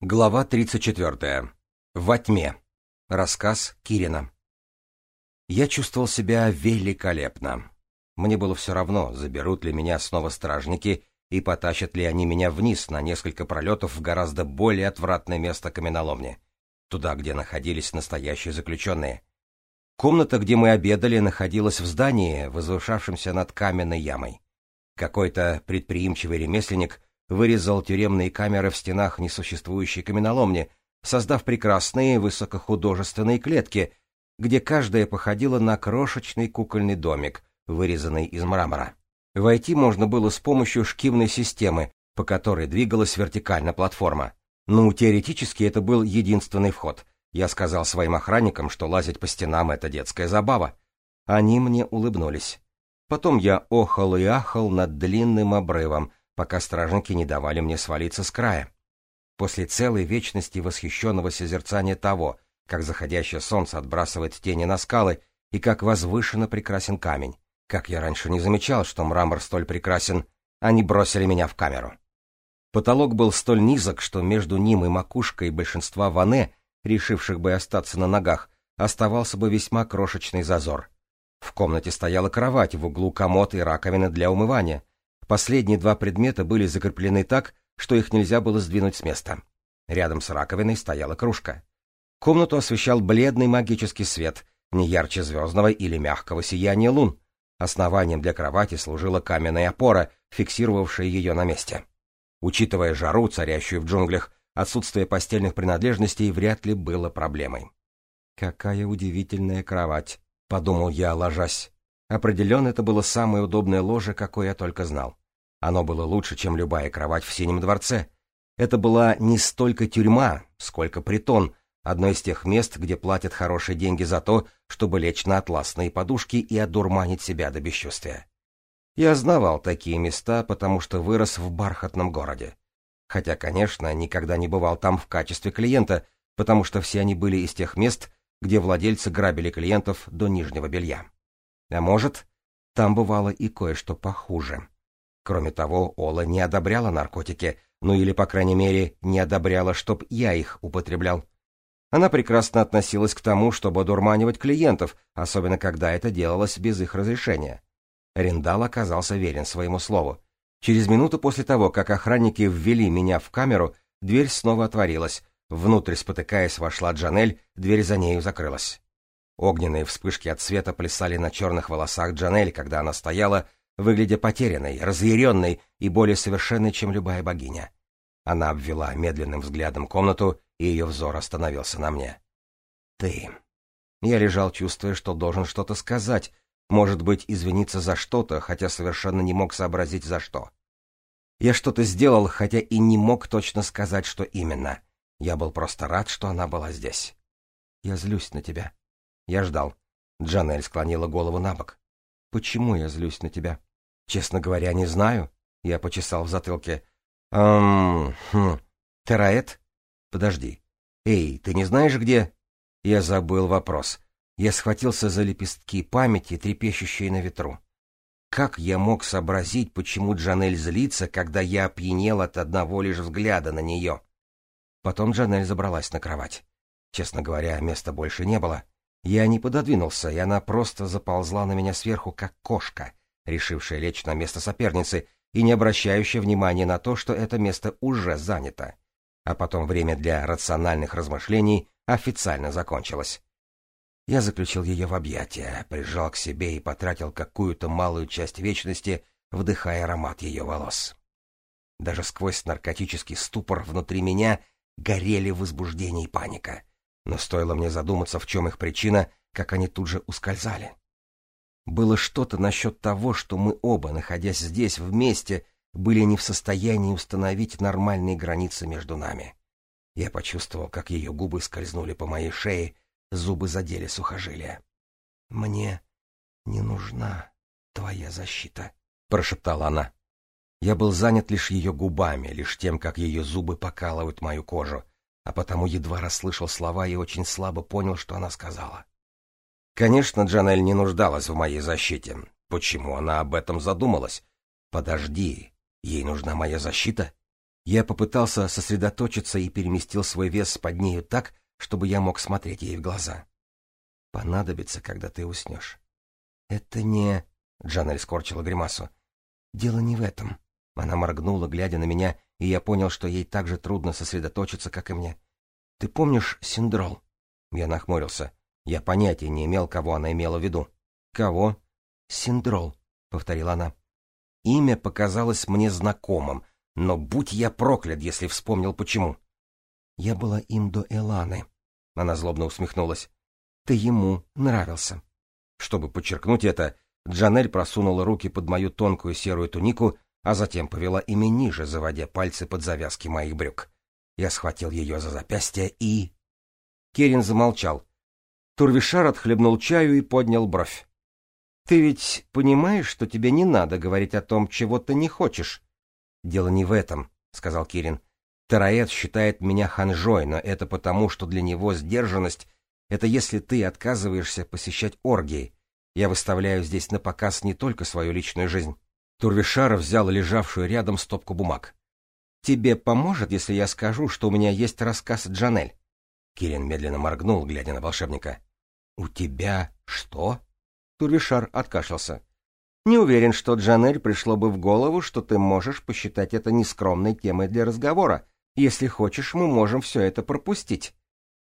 Глава 34. Во тьме. Рассказ Кирина. Я чувствовал себя великолепно. Мне было все равно, заберут ли меня снова стражники и потащат ли они меня вниз на несколько пролетов в гораздо более отвратное место каменоломни, туда, где находились настоящие заключенные. Комната, где мы обедали, находилась в здании, возвышавшемся над каменной ямой. Какой-то предприимчивый ремесленник — вырезал тюремные камеры в стенах несуществующей каменоломни, создав прекрасные высокохудожественные клетки, где каждая походила на крошечный кукольный домик, вырезанный из мрамора. Войти можно было с помощью шкивной системы, по которой двигалась вертикально платформа. Ну, теоретически это был единственный вход. Я сказал своим охранникам, что лазить по стенам — это детская забава. Они мне улыбнулись. Потом я охал и ахал над длинным обрывом, пока стражники не давали мне свалиться с края. После целой вечности восхищенного созерцания того, как заходящее солнце отбрасывает тени на скалы и как возвышенно прекрасен камень, как я раньше не замечал, что мрамор столь прекрасен, они бросили меня в камеру. Потолок был столь низок, что между ним и макушкой большинства ване, решивших бы остаться на ногах, оставался бы весьма крошечный зазор. В комнате стояла кровать, в углу комод и раковина для умывания, Последние два предмета были закреплены так, что их нельзя было сдвинуть с места. Рядом с раковиной стояла кружка. Комнату освещал бледный магический свет, не ярче звездного или мягкого сияния лун. Основанием для кровати служила каменная опора, фиксировавшая ее на месте. Учитывая жару, царящую в джунглях, отсутствие постельных принадлежностей вряд ли было проблемой. «Какая удивительная кровать!» — подумал я, ложась. Определенно, это было самое удобное ложе, какое я только знал. Оно было лучше, чем любая кровать в Синем дворце. Это была не столько тюрьма, сколько притон, одно из тех мест, где платят хорошие деньги за то, чтобы лечь на атласные подушки и одурманить себя до бесчувствия. Я знавал такие места, потому что вырос в бархатном городе. Хотя, конечно, никогда не бывал там в качестве клиента, потому что все они были из тех мест, где владельцы грабили клиентов до нижнего белья. А может, там бывало и кое-что похуже. Кроме того, Ола не одобряла наркотики, ну или, по крайней мере, не одобряла, чтоб я их употреблял. Она прекрасно относилась к тому, чтобы одурманивать клиентов, особенно когда это делалось без их разрешения. Рендал оказался верен своему слову. Через минуту после того, как охранники ввели меня в камеру, дверь снова отворилась. Внутрь, спотыкаясь, вошла Джанель, дверь за нею закрылась. Огненные вспышки от света плясали на черных волосах Джанель, когда она стояла, выглядя потерянной, разъяренной и более совершенной, чем любая богиня. Она обвела медленным взглядом комнату, и ее взор остановился на мне. «Ты...» Я лежал, чувствуя, что должен что-то сказать, может быть, извиниться за что-то, хотя совершенно не мог сообразить за что. Я что-то сделал, хотя и не мог точно сказать, что именно. Я был просто рад, что она была здесь. Я злюсь на тебя. Я ждал. Джанель склонила голову на бок. Почему я злюсь на тебя? «Честно говоря, не знаю», — я почесал в затылке. «Эм... Хм... Тераэт? Подожди. Эй, ты не знаешь, где...» Я забыл вопрос. Я схватился за лепестки памяти, трепещущие на ветру. Как я мог сообразить, почему Джанель злится, когда я опьянел от одного лишь взгляда на нее? Потом Джанель забралась на кровать. Честно говоря, места больше не было. Я не пододвинулся, и она просто заползла на меня сверху, как кошка — решившая лечь на место соперницы и не обращающая внимания на то, что это место уже занято. А потом время для рациональных размышлений официально закончилось. Я заключил ее в объятия, прижал к себе и потратил какую-то малую часть вечности, вдыхая аромат ее волос. Даже сквозь наркотический ступор внутри меня горели возбуждение и паника. Но стоило мне задуматься, в чем их причина, как они тут же ускользали. Было что-то насчет того, что мы оба, находясь здесь вместе, были не в состоянии установить нормальные границы между нами. Я почувствовал, как ее губы скользнули по моей шее, зубы задели сухожилия. — Мне не нужна твоя защита, — прошептала она. Я был занят лишь ее губами, лишь тем, как ее зубы покалывают мою кожу, а потому едва расслышал слова и очень слабо понял, что она сказала. Конечно, Джанель не нуждалась в моей защите. Почему она об этом задумалась? Подожди, ей нужна моя защита? Я попытался сосредоточиться и переместил свой вес под нею так, чтобы я мог смотреть ей в глаза. Понадобится, когда ты уснешь. Это не... Джанель скорчила гримасу. Дело не в этом. Она моргнула, глядя на меня, и я понял, что ей так же трудно сосредоточиться, как и мне. Ты помнишь синдрол? Я нахмурился. Я понятия не имел, кого она имела в виду. «Кого?» «Синдрол», — повторила она. Имя показалось мне знакомым, но будь я проклят, если вспомнил почему. «Я была им до Эланы», — она злобно усмехнулась. «Ты ему нравился». Чтобы подчеркнуть это, Джанель просунула руки под мою тонкую серую тунику, а затем повела ими ниже, заводя пальцы под завязки моих брюк. Я схватил ее за запястье и... Керин замолчал, Турвишар отхлебнул чаю и поднял бровь. «Ты ведь понимаешь, что тебе не надо говорить о том, чего ты не хочешь?» «Дело не в этом», — сказал Кирин. «Тараэт считает меня ханжой, но это потому, что для него сдержанность — это если ты отказываешься посещать оргии. Я выставляю здесь на показ не только свою личную жизнь». Турвишар взял лежавшую рядом стопку бумаг. «Тебе поможет, если я скажу, что у меня есть рассказ Джанель?» Кирин медленно моргнул, глядя на волшебника. — У тебя что? — Турвишар откашлялся. — Не уверен, что Джанель пришло бы в голову, что ты можешь посчитать это нескромной темой для разговора. Если хочешь, мы можем все это пропустить.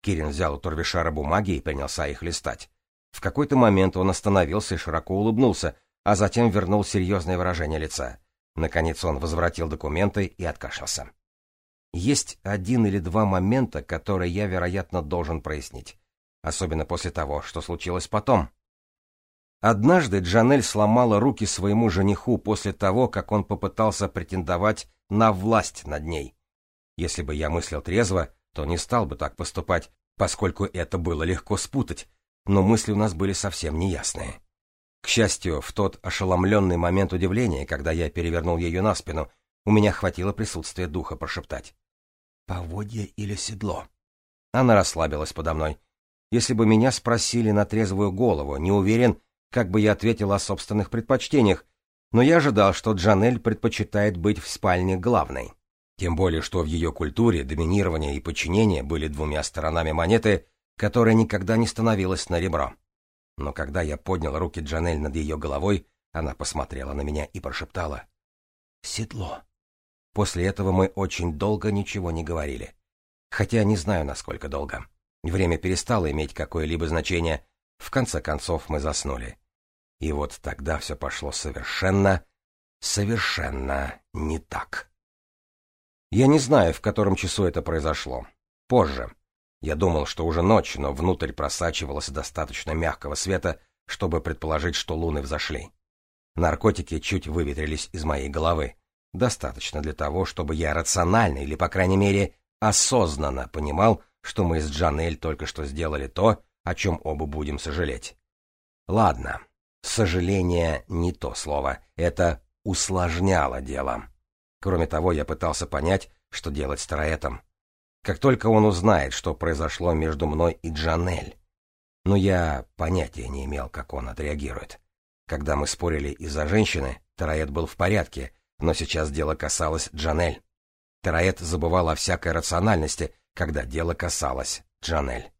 Кирин взял у Турвишара бумаги и принялся их листать. В какой-то момент он остановился и широко улыбнулся, а затем вернул серьезное выражение лица. Наконец он возвратил документы и откашлялся. Есть один или два момента, которые я, вероятно, должен прояснить особенно после того, что случилось потом. Однажды Джанель сломала руки своему жениху после того, как он попытался претендовать на власть над ней. Если бы я мыслил трезво, то не стал бы так поступать, поскольку это было легко спутать, но мысли у нас были совсем неясные. К счастью, в тот ошеломленный момент удивления, когда я перевернул ее на спину, у меня хватило присутствия духа прошептать. «Поводье или седло?» Она расслабилась подо мной, если бы меня спросили на трезвую голову, не уверен, как бы я ответил о собственных предпочтениях, но я ожидал, что Джанель предпочитает быть в спальне главной. Тем более, что в ее культуре доминирование и подчинение были двумя сторонами монеты, которая никогда не становилась на ребро. Но когда я поднял руки Джанель над ее головой, она посмотрела на меня и прошептала седло». После этого мы очень долго ничего не говорили. Хотя не знаю, насколько долго. Время перестало иметь какое-либо значение. В конце концов мы заснули. И вот тогда все пошло совершенно, совершенно не так. Я не знаю, в котором часу это произошло. Позже. Я думал, что уже ночь, но внутрь просачивалось достаточно мягкого света, чтобы предположить, что луны взошли. Наркотики чуть выветрились из моей головы. Достаточно для того, чтобы я рационально или, по крайней мере, осознанно понимал, что мы с Джанель только что сделали то, о чем оба будем сожалеть. Ладно, сожаление не то слово, это усложняло дело. Кроме того, я пытался понять, что делать с Тараэтом. Как только он узнает, что произошло между мной и Джанель. Но я понятия не имел, как он отреагирует. Когда мы спорили из-за женщины, Тараэт был в порядке, но сейчас дело касалось Джанель. Тараэт забывал о всякой рациональности, когда дело касалось Джанель.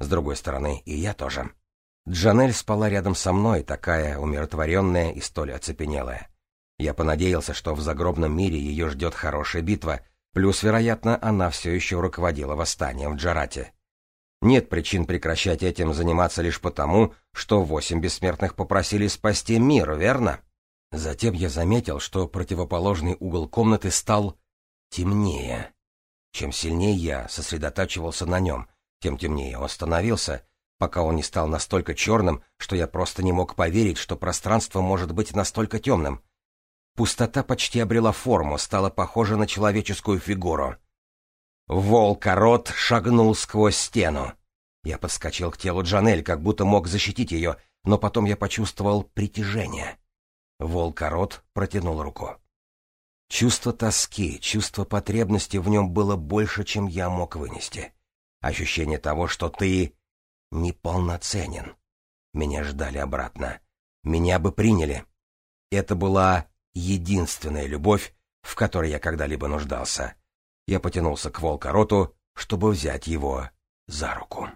С другой стороны, и я тоже. Джанель спала рядом со мной, такая умиротворенная и столь оцепенелая. Я понадеялся, что в загробном мире ее ждет хорошая битва, плюс, вероятно, она все еще руководила восстанием в Джарате. Нет причин прекращать этим заниматься лишь потому, что восемь бессмертных попросили спасти мир, верно? Затем я заметил, что противоположный угол комнаты стал темнее. Чем сильнее я сосредотачивался на нем, тем темнее он становился, пока он не стал настолько черным, что я просто не мог поверить, что пространство может быть настолько темным. Пустота почти обрела форму, стала похожа на человеческую фигуру. Волк-корот шагнул сквозь стену. Я подскочил к телу Джанель, как будто мог защитить ее, но потом я почувствовал притяжение. Волкорот протянул руку. Чувство тоски, чувство потребности в нем было больше, чем я мог вынести. Ощущение того, что ты неполноценен. Меня ждали обратно. Меня бы приняли. Это была единственная любовь, в которой я когда-либо нуждался. Я потянулся к волкороту, чтобы взять его за руку.